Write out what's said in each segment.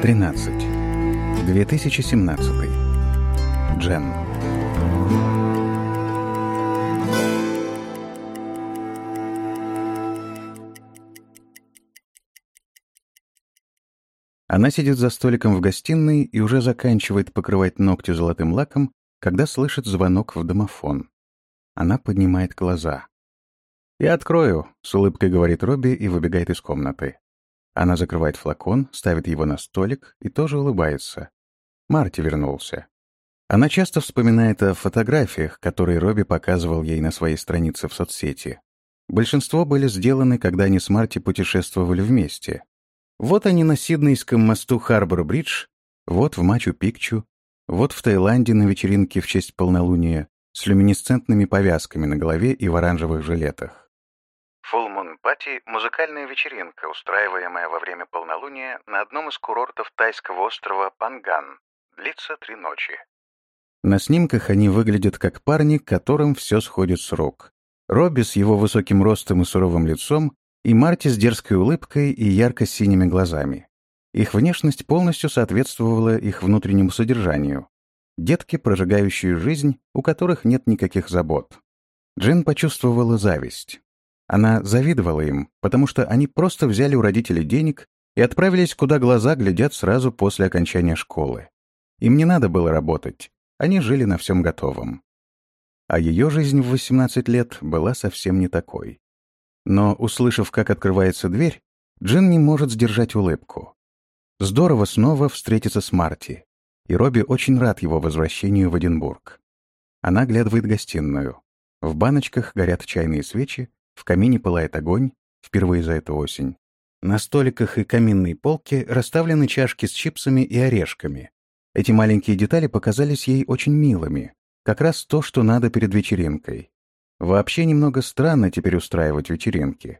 13. 2017. Джен. Она сидит за столиком в гостиной и уже заканчивает покрывать ногти золотым лаком, когда слышит звонок в домофон. Она поднимает глаза. «Я открою», — с улыбкой говорит Робби и выбегает из комнаты. Она закрывает флакон, ставит его на столик и тоже улыбается. Марти вернулся. Она часто вспоминает о фотографиях, которые Робби показывал ей на своей странице в соцсети. Большинство были сделаны, когда они с Марти путешествовали вместе. Вот они на Сиднейском мосту Харбор-Бридж, вот в Мачу-Пикчу, вот в Таиланде на вечеринке в честь полнолуния с люминесцентными повязками на голове и в оранжевых жилетах. Party – музыкальная вечеринка, устраиваемая во время полнолуния на одном из курортов тайского острова Панган. Длится три ночи. На снимках они выглядят как парни, которым все сходит с рук. Робби с его высоким ростом и суровым лицом, и Марти с дерзкой улыбкой и ярко-синими глазами. Их внешность полностью соответствовала их внутреннему содержанию. Детки, прожигающие жизнь, у которых нет никаких забот. Джин почувствовала зависть. Она завидовала им, потому что они просто взяли у родителей денег и отправились, куда глаза глядят сразу после окончания школы. Им не надо было работать, они жили на всем готовом. А ее жизнь в 18 лет была совсем не такой. Но, услышав, как открывается дверь, Джин не может сдержать улыбку. Здорово снова встретиться с Марти, и Робби очень рад его возвращению в Эдинбург. Она глядывает гостиную. В баночках горят чайные свечи, в камине пылает огонь, впервые за эту осень. На столиках и каминной полке расставлены чашки с чипсами и орешками. Эти маленькие детали показались ей очень милыми. Как раз то, что надо перед вечеринкой. Вообще немного странно теперь устраивать вечеринки.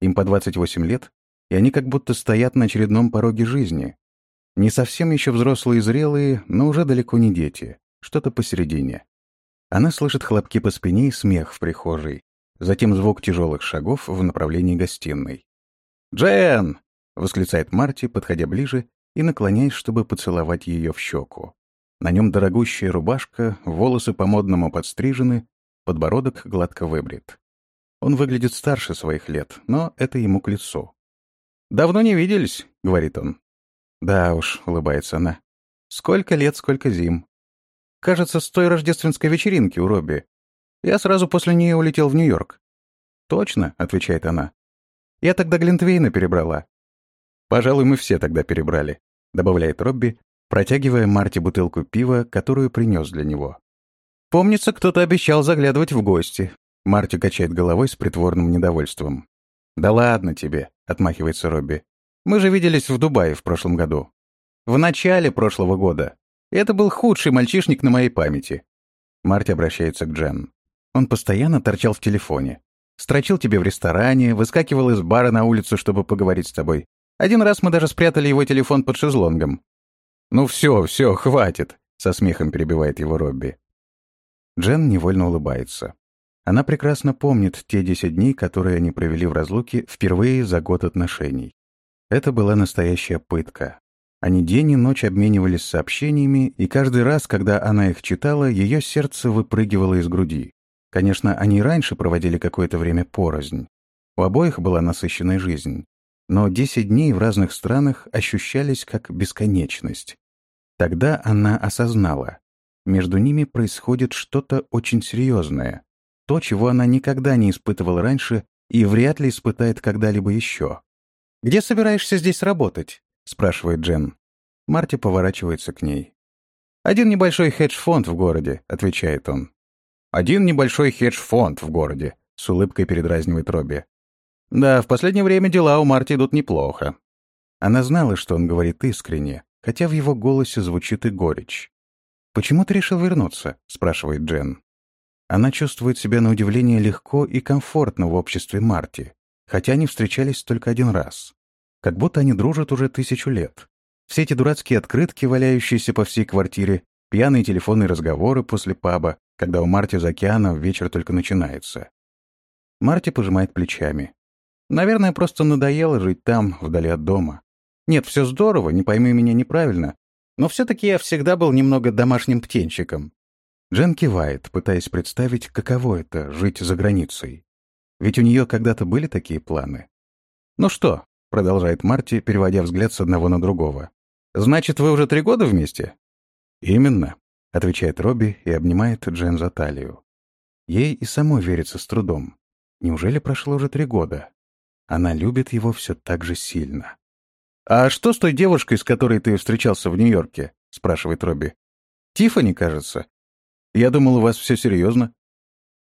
Им по 28 лет, и они как будто стоят на очередном пороге жизни. Не совсем еще взрослые и зрелые, но уже далеко не дети. Что-то посередине. Она слышит хлопки по спине и смех в прихожей. Затем звук тяжелых шагов в направлении гостиной. «Джен!» — восклицает Марти, подходя ближе и наклоняясь, чтобы поцеловать ее в щеку. На нем дорогущая рубашка, волосы по-модному подстрижены, подбородок гладко выбрит. Он выглядит старше своих лет, но это ему к лицу. «Давно не виделись», — говорит он. «Да уж», — улыбается она. «Сколько лет, сколько зим. Кажется, с той рождественской вечеринки у Робби. Я сразу после нее улетел в Нью-Йорк. «Точно», — отвечает она. «Я тогда Глинтвейна перебрала». «Пожалуй, мы все тогда перебрали», — добавляет Робби, протягивая Марти бутылку пива, которую принес для него. «Помнится, кто-то обещал заглядывать в гости». Марти качает головой с притворным недовольством. «Да ладно тебе», — отмахивается Робби. «Мы же виделись в Дубае в прошлом году. В начале прошлого года. Это был худший мальчишник на моей памяти». Марти обращается к Джен. Он постоянно торчал в телефоне. Строчил тебе в ресторане, выскакивал из бара на улицу, чтобы поговорить с тобой. Один раз мы даже спрятали его телефон под шезлонгом. «Ну все, все, хватит», — со смехом перебивает его Робби. Джен невольно улыбается. Она прекрасно помнит те десять дней, которые они провели в разлуке впервые за год отношений. Это была настоящая пытка. Они день и ночь обменивались сообщениями, и каждый раз, когда она их читала, ее сердце выпрыгивало из груди. Конечно, они раньше проводили какое-то время порознь. У обоих была насыщенная жизнь. Но 10 дней в разных странах ощущались как бесконечность. Тогда она осознала. Между ними происходит что-то очень серьезное. То, чего она никогда не испытывала раньше и вряд ли испытает когда-либо еще. «Где собираешься здесь работать?» — спрашивает Джен. Марти поворачивается к ней. «Один небольшой хедж-фонд в городе», — отвечает он. Один небольшой хедж-фонд в городе», — с улыбкой передразнивает Робби. «Да, в последнее время дела у Марти идут неплохо». Она знала, что он говорит искренне, хотя в его голосе звучит и горечь. «Почему ты решил вернуться?» — спрашивает Джен. Она чувствует себя на удивление легко и комфортно в обществе Марти, хотя они встречались только один раз. Как будто они дружат уже тысячу лет. Все эти дурацкие открытки, валяющиеся по всей квартире, пьяные телефонные разговоры после паба, когда у Марти за океаном вечер только начинается. Марти пожимает плечами. Наверное, просто надоело жить там, вдали от дома. Нет, все здорово, не пойми меня неправильно, но все-таки я всегда был немного домашним птенчиком. Джен кивает, пытаясь представить, каково это — жить за границей. Ведь у нее когда-то были такие планы. «Ну что?» — продолжает Марти, переводя взгляд с одного на другого. «Значит, вы уже три года вместе?» «Именно», — отвечает Робби и обнимает Джен за талию. Ей и самой верится с трудом. Неужели прошло уже три года? Она любит его все так же сильно. «А что с той девушкой, с которой ты встречался в Нью-Йорке?» — спрашивает Робби. «Тиффани, кажется. Я думал, у вас все серьезно».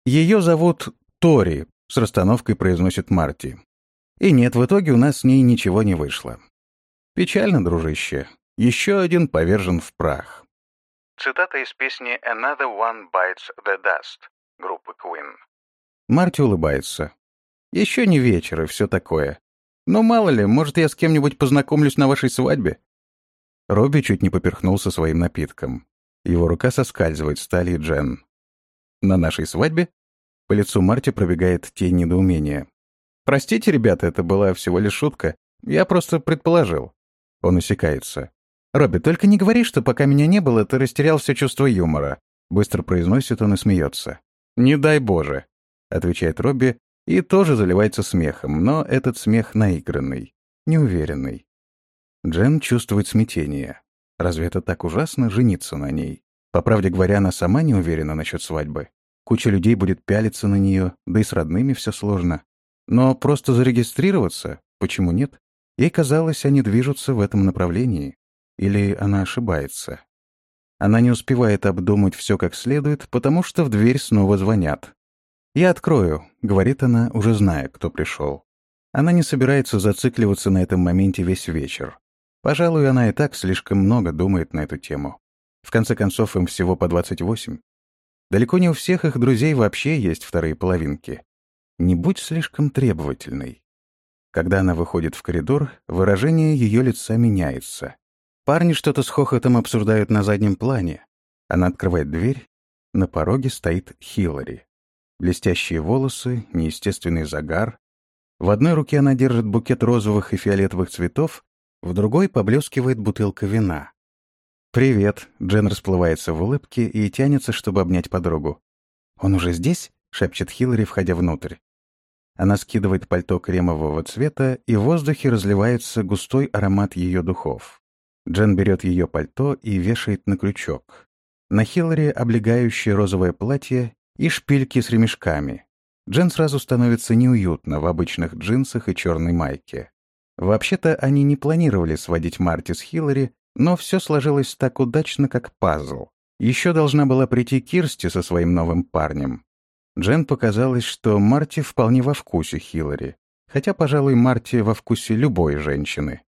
«Ее зовут Тори», — с расстановкой произносит Марти. «И нет, в итоге у нас с ней ничего не вышло. Печально, дружище. Еще один повержен в прах». Цитата из песни «Another One Bites the Dust» группы Queen. Марти улыбается. Еще не вечер и все такое. Но мало ли, может, я с кем-нибудь познакомлюсь на вашей свадьбе?» Робби чуть не поперхнулся своим напитком. Его рука соскальзывает с талии Джен. «На нашей свадьбе?» По лицу Марти пробегает тень недоумения. «Простите, ребята, это была всего лишь шутка. Я просто предположил». Он усекается. «Робби, только не говори, что пока меня не было, ты растерял все чувство юмора». Быстро произносит он и смеется. «Не дай Боже», — отвечает Робби, и тоже заливается смехом, но этот смех наигранный, неуверенный. Джен чувствует смятение. Разве это так ужасно жениться на ней? По правде говоря, она сама не уверена насчет свадьбы. Куча людей будет пялиться на нее, да и с родными все сложно. Но просто зарегистрироваться, почему нет? Ей казалось, они движутся в этом направлении. Или она ошибается? Она не успевает обдумать все как следует, потому что в дверь снова звонят. «Я открою», — говорит она, уже зная, кто пришел. Она не собирается зацикливаться на этом моменте весь вечер. Пожалуй, она и так слишком много думает на эту тему. В конце концов, им всего по 28. Далеко не у всех их друзей вообще есть вторые половинки. Не будь слишком требовательной. Когда она выходит в коридор, выражение ее лица меняется. Парни что-то с хохотом обсуждают на заднем плане. Она открывает дверь. На пороге стоит Хиллари блестящие волосы, неестественный загар. В одной руке она держит букет розовых и фиолетовых цветов, в другой поблескивает бутылка вина. «Привет», — Джен расплывается в улыбке и тянется, чтобы обнять подругу. «Он уже здесь?» — шепчет Хиллари, входя внутрь. Она скидывает пальто кремового цвета, и в воздухе разливается густой аромат ее духов. Джен берет ее пальто и вешает на крючок. На Хиллари облегающее розовое платье и шпильки с ремешками. Джен сразу становится неуютно в обычных джинсах и черной майке. Вообще-то они не планировали сводить Марти с Хиллари, но все сложилось так удачно, как пазл. Еще должна была прийти Кирсти со своим новым парнем. Джен показалось, что Марти вполне во вкусе Хиллари, хотя, пожалуй, Марти во вкусе любой женщины.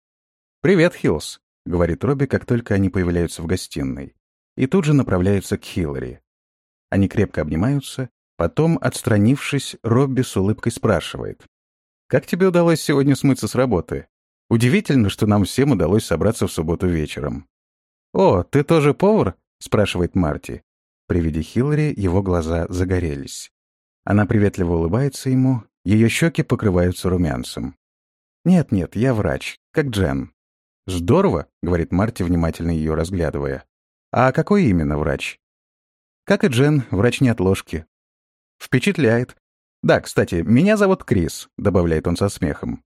«Привет, Хиллс», — говорит Робби, как только они появляются в гостиной, и тут же направляется к Хиллари. Они крепко обнимаются. Потом, отстранившись, Робби с улыбкой спрашивает. «Как тебе удалось сегодня смыться с работы? Удивительно, что нам всем удалось собраться в субботу вечером». «О, ты тоже повар?» — спрашивает Марти. При виде Хиллари его глаза загорелись. Она приветливо улыбается ему, ее щеки покрываются румянцем. «Нет-нет, я врач, как Джен». «Здорово», — говорит Марти, внимательно ее разглядывая. «А какой именно врач?» Как и Джен, врач неотложки. Впечатляет. Да, кстати, меня зовут Крис, добавляет он со смехом.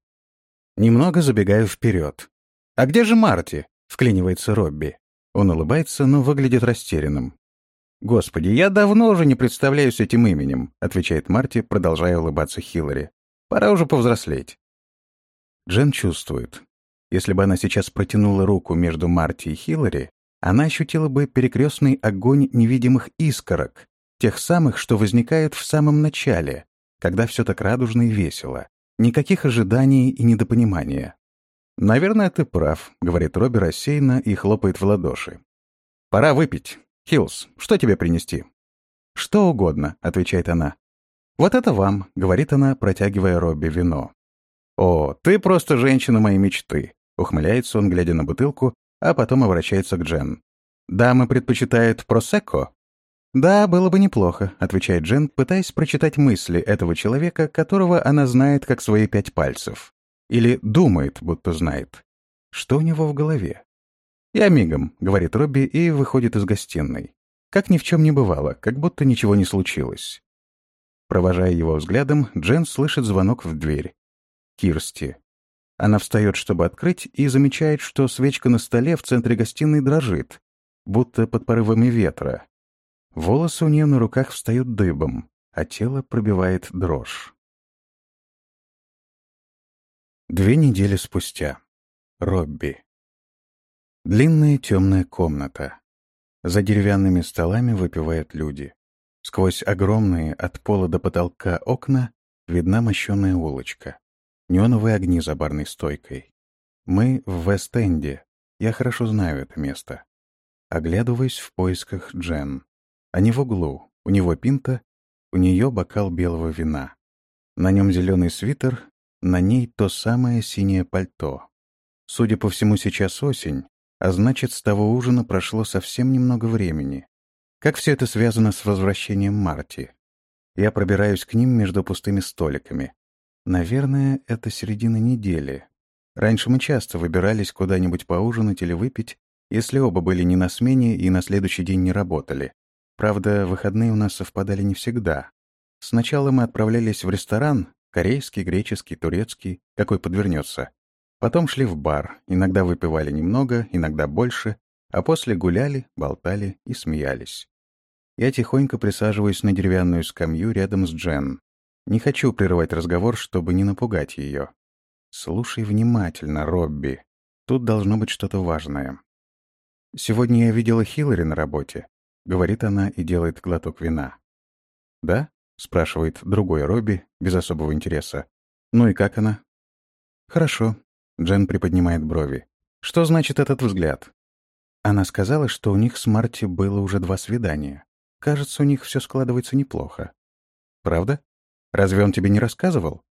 Немного забегаю вперед. А где же Марти? Вклинивается Робби. Он улыбается, но выглядит растерянным. «Господи, я давно уже не представляюсь этим именем», — отвечает Марти, продолжая улыбаться Хиллари. «Пора уже повзрослеть». Джен чувствует. Если бы она сейчас протянула руку между Марти и Хиллари, она ощутила бы перекрестный огонь невидимых искорок, тех самых, что возникают в самом начале, когда все так радужно и весело. Никаких ожиданий и недопонимания. «Наверное, ты прав», — говорит Робби рассеянно и хлопает в ладоши. «Пора выпить. Хиллс, что тебе принести?» «Что угодно», — отвечает она. «Вот это вам», — говорит она, протягивая Робби вино. «О, ты просто женщина моей мечты», — ухмыляется он, глядя на бутылку, а потом обращается к Джен. «Дамы предпочитают просекко?» «Да, было бы неплохо», — отвечает Джен, пытаясь прочитать мысли этого человека, которого она знает как свои пять пальцев. Или думает, будто знает. Что у него в голове? «Я мигом», — говорит Робби и выходит из гостиной. Как ни в чем не бывало, как будто ничего не случилось. Провожая его взглядом, Джен слышит звонок в дверь. Кирсти. Она встает, чтобы открыть, и замечает, что свечка на столе в центре гостиной дрожит, будто под порывами ветра. Волосы у нее на руках встают дыбом, а тело пробивает дрожь. Две недели спустя. Робби. Длинная темная комната. За деревянными столами выпивают люди. Сквозь огромные от пола до потолка окна видна мощенная улочка. Неоновые огни за барной стойкой. Мы в Вест-Энде. Я хорошо знаю это место. Оглядываюсь в поисках Джен. Они в углу. У него пинта, у нее бокал белого вина. На нем зеленый свитер, на ней то самое синее пальто. Судя по всему, сейчас осень, а значит, с того ужина прошло совсем немного времени. Как все это связано с возвращением Марти? Я пробираюсь к ним между пустыми столиками. Наверное, это середина недели. Раньше мы часто выбирались куда-нибудь поужинать или выпить, если оба были не на смене и на следующий день не работали. Правда, выходные у нас совпадали не всегда. Сначала мы отправлялись в ресторан, корейский, греческий, турецкий, какой подвернется. Потом шли в бар, иногда выпивали немного, иногда больше, а после гуляли, болтали и смеялись. Я тихонько присаживаюсь на деревянную скамью рядом с Джен. Не хочу прерывать разговор, чтобы не напугать ее. Слушай внимательно, Робби. Тут должно быть что-то важное. Сегодня я видела Хиллари на работе. Говорит она и делает глоток вина. «Да?» — спрашивает другой Робби, без особого интереса. «Ну и как она?» «Хорошо». Джен приподнимает брови. «Что значит этот взгляд?» Она сказала, что у них с Марти было уже два свидания. Кажется, у них все складывается неплохо. «Правда?» Разве он тебе не рассказывал?»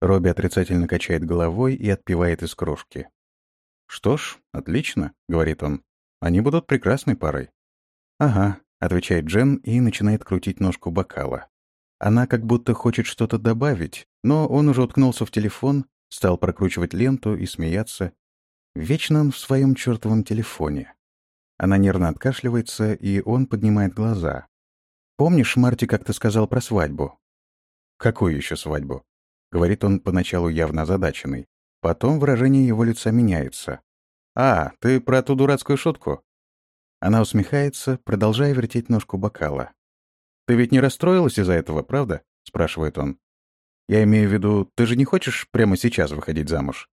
Робби отрицательно качает головой и отпивает из кружки. «Что ж, отлично», — говорит он. «Они будут прекрасной парой». «Ага», — отвечает Джен и начинает крутить ножку бокала. Она как будто хочет что-то добавить, но он уже уткнулся в телефон, стал прокручивать ленту и смеяться. Вечно он в своем чертовом телефоне. Она нервно откашливается, и он поднимает глаза. «Помнишь, Марти как-то сказал про свадьбу? «Какую еще свадьбу?» — говорит он поначалу явно озадаченный. Потом выражение его лица меняется. «А, ты про ту дурацкую шутку?» Она усмехается, продолжая вертеть ножку бокала. «Ты ведь не расстроилась из-за этого, правда?» — спрашивает он. «Я имею в виду, ты же не хочешь прямо сейчас выходить замуж?»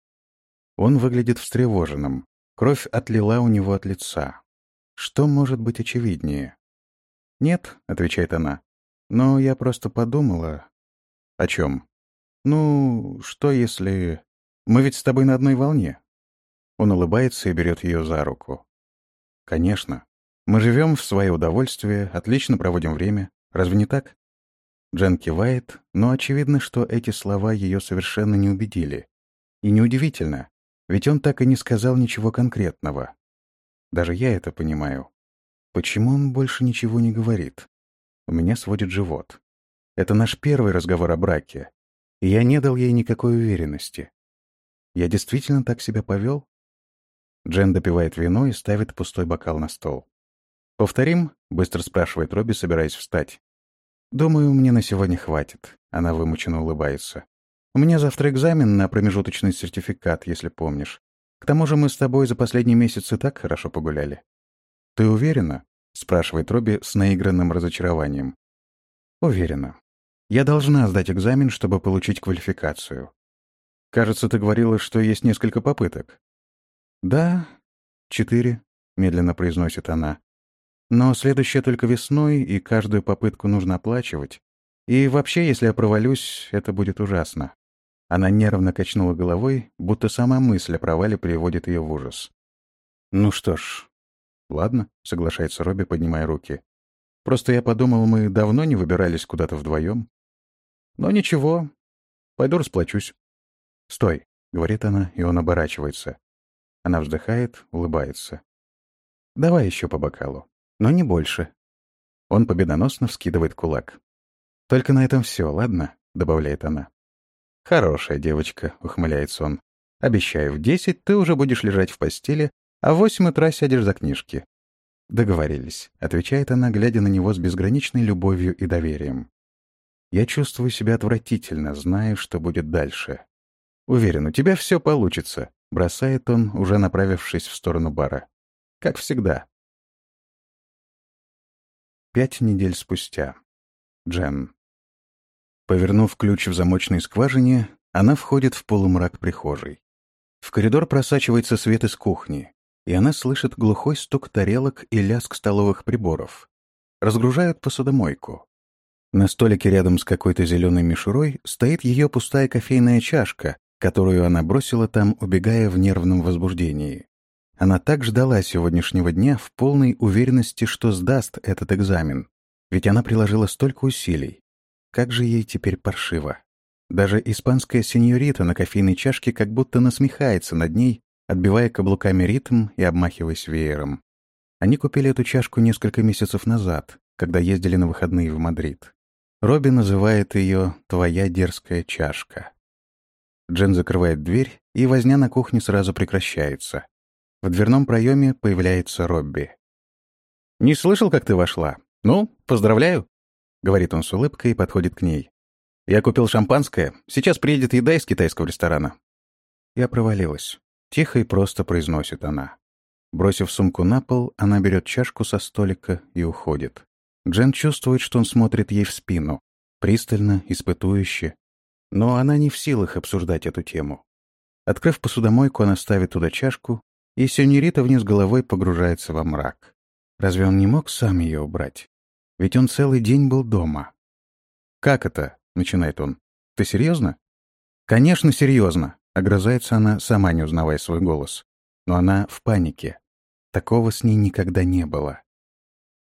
Он выглядит встревоженным. Кровь отлила у него от лица. Что может быть очевиднее? «Нет», — отвечает она. «Но я просто подумала, «О чем?» «Ну, что если... Мы ведь с тобой на одной волне?» Он улыбается и берет ее за руку. «Конечно. Мы живем в свое удовольствие, отлично проводим время. Разве не так?» Джен кивает, но очевидно, что эти слова ее совершенно не убедили. И неудивительно, ведь он так и не сказал ничего конкретного. Даже я это понимаю. Почему он больше ничего не говорит? У меня сводит живот. Это наш первый разговор о браке, и я не дал ей никакой уверенности. Я действительно так себя повел? Джен допивает вино и ставит пустой бокал на стол. «Повторим?» — быстро спрашивает Робби, собираясь встать. «Думаю, мне на сегодня хватит», — она вымученно улыбается. «У меня завтра экзамен на промежуточный сертификат, если помнишь. К тому же мы с тобой за последний месяц и так хорошо погуляли». «Ты уверена?» — спрашивает Робби с наигранным разочарованием. «Уверена. Я должна сдать экзамен, чтобы получить квалификацию. Кажется, ты говорила, что есть несколько попыток. Да, четыре, медленно произносит она. Но следующая только весной, и каждую попытку нужно оплачивать. И вообще, если я провалюсь, это будет ужасно. Она нервно качнула головой, будто сама мысль о провале приводит ее в ужас. «Ну что ж, ладно», — соглашается Робби, поднимая руки. «Просто я подумал, мы давно не выбирались куда-то вдвоем. Но ничего, пойду расплачусь. «Стой», — говорит она, и он оборачивается. Она вздыхает, улыбается. «Давай еще по бокалу, но не больше». Он победоносно вскидывает кулак. «Только на этом все, ладно?» — добавляет она. «Хорошая девочка», — ухмыляется он. Обещаю, в десять ты уже будешь лежать в постели, а в восемь утра сядешь за книжки». «Договорились», — отвечает она, глядя на него с безграничной любовью и доверием. «Я чувствую себя отвратительно, знаю, что будет дальше. Уверен, у тебя все получится», — бросает он, уже направившись в сторону бара. «Как всегда». Пять недель спустя. Джен. Повернув ключ в замочной скважине, она входит в полумрак прихожей. В коридор просачивается свет из кухни, и она слышит глухой стук тарелок и лязг столовых приборов. Разгружают посудомойку. На столике рядом с какой-то зеленой мишурой стоит ее пустая кофейная чашка, которую она бросила там, убегая в нервном возбуждении. Она так ждала сегодняшнего дня в полной уверенности, что сдаст этот экзамен. Ведь она приложила столько усилий. Как же ей теперь паршиво. Даже испанская сеньорита на кофейной чашке как будто насмехается над ней, отбивая каблуками ритм и обмахиваясь веером. Они купили эту чашку несколько месяцев назад, когда ездили на выходные в Мадрид. Робби называет ее «твоя дерзкая чашка». Джен закрывает дверь, и возня на кухне сразу прекращается. В дверном проеме появляется Робби. «Не слышал, как ты вошла? Ну, поздравляю!» — говорит он с улыбкой и подходит к ней. «Я купил шампанское. Сейчас приедет еда из китайского ресторана». Я провалилась. Тихо и просто произносит она. Бросив сумку на пол, она берет чашку со столика и уходит. Джен чувствует, что он смотрит ей в спину. Пристально, испытующе. Но она не в силах обсуждать эту тему. Открыв посудомойку, она ставит туда чашку, и сеньорита вниз головой погружается во мрак. Разве он не мог сам ее убрать? Ведь он целый день был дома. «Как это?» — начинает он. «Ты серьезно?» «Конечно, серьезно», — огрызается она, сама не узнавая свой голос. Но она в панике. Такого с ней никогда не было.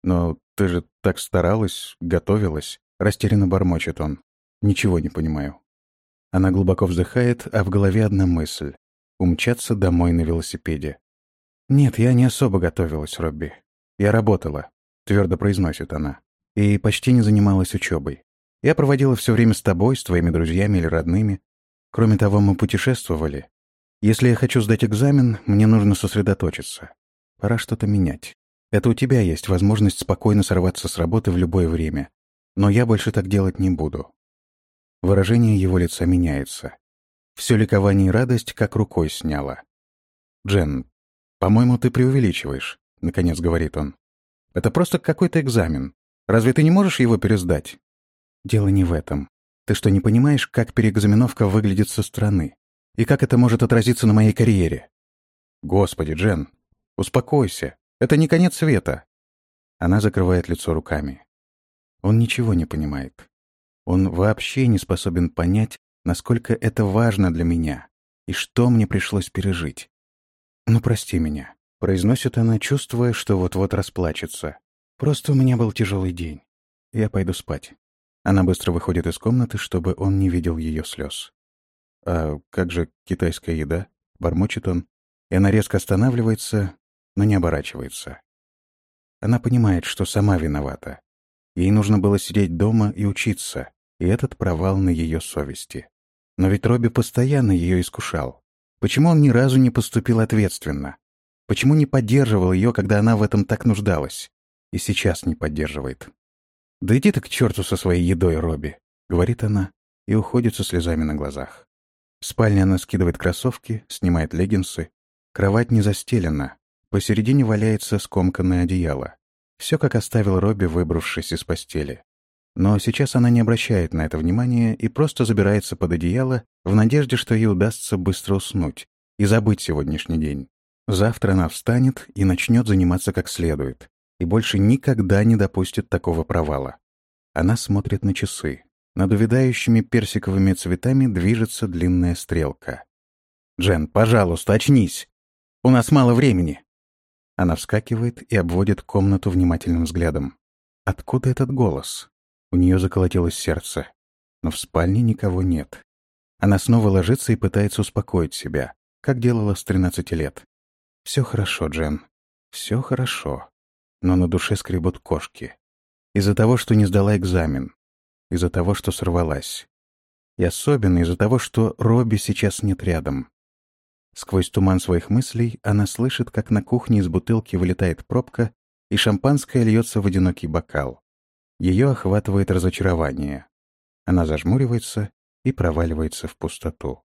«Но ты же так старалась, готовилась», — растерянно бормочет он. «Ничего не понимаю». Она глубоко вздыхает, а в голове одна мысль — умчаться домой на велосипеде. «Нет, я не особо готовилась, Робби. Я работала. — твердо произносит она. «И почти не занималась учебой. Я проводила все время с тобой, с твоими друзьями или родными. Кроме того, мы путешествовали. Если я хочу сдать экзамен, мне нужно сосредоточиться. Пора что-то менять. Это у тебя есть возможность спокойно сорваться с работы в любое время. Но я больше так делать не буду». Выражение его лица меняется. Все ликование и радость как рукой сняло. «Джен, по-моему, ты преувеличиваешь», — наконец говорит он. Это просто какой-то экзамен. Разве ты не можешь его пересдать? Дело не в этом. Ты что, не понимаешь, как переэкзаменовка выглядит со стороны? И как это может отразиться на моей карьере? Господи, Джен, успокойся. Это не конец света. Она закрывает лицо руками. Он ничего не понимает. Он вообще не способен понять, насколько это важно для меня и что мне пришлось пережить. Ну, прости меня. Произносит она, чувствуя, что вот-вот расплачется. «Просто у меня был тяжелый день. Я пойду спать». Она быстро выходит из комнаты, чтобы он не видел ее слез. «А как же китайская еда?» — бормочет он. И она резко останавливается, но не оборачивается. Она понимает, что сама виновата. Ей нужно было сидеть дома и учиться, и этот провал на ее совести. Но ведь Робби постоянно ее искушал. Почему он ни разу не поступил ответственно? Почему не поддерживал ее, когда она в этом так нуждалась? И сейчас не поддерживает. «Да иди ты к черту со своей едой, Робби», — говорит она и уходит со слезами на глазах. В спальне она скидывает кроссовки, снимает леггинсы. Кровать не застелена. Посередине валяется скомканное одеяло. Все, как оставил Робби, выбравшись из постели. Но сейчас она не обращает на это внимания и просто забирается под одеяло в надежде, что ей удастся быстро уснуть и забыть сегодняшний день. Завтра она встанет и начнет заниматься как следует, и больше никогда не допустит такого провала. Она смотрит на часы. Над увядающими персиковыми цветами движется длинная стрелка. «Джен, пожалуйста, очнись! У нас мало времени!» Она вскакивает и обводит комнату внимательным взглядом. Откуда этот голос? У нее заколотилось сердце. Но в спальне никого нет. Она снова ложится и пытается успокоить себя, как делала с 13 лет. Все хорошо, Джен. Все хорошо. Но на душе скребут кошки. Из-за того, что не сдала экзамен. Из-за того, что сорвалась. И особенно из-за того, что Робби сейчас нет рядом. Сквозь туман своих мыслей она слышит, как на кухне из бутылки вылетает пробка, и шампанское льется в одинокий бокал. Ее охватывает разочарование. Она зажмуривается и проваливается в пустоту.